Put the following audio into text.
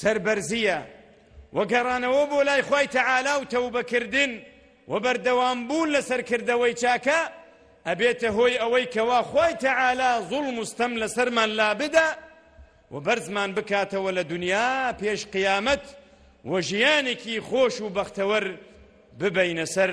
سەربەرزییە، وە گەڕانەوە بۆ لای خوای تەعالا و تەوبەکردن و بەردەوام بوون لەسەر کردەوەی چاکە ئەبێتە هۆی ئەوەی کەوا خوای تەعالا زوڵم و ستەم لەسەرمان لابدا و بەرزمان بکاتەوە لە دنیا پێش قیامەت و ژیانێکی خۆش و بەختەوەر ببەینە سەر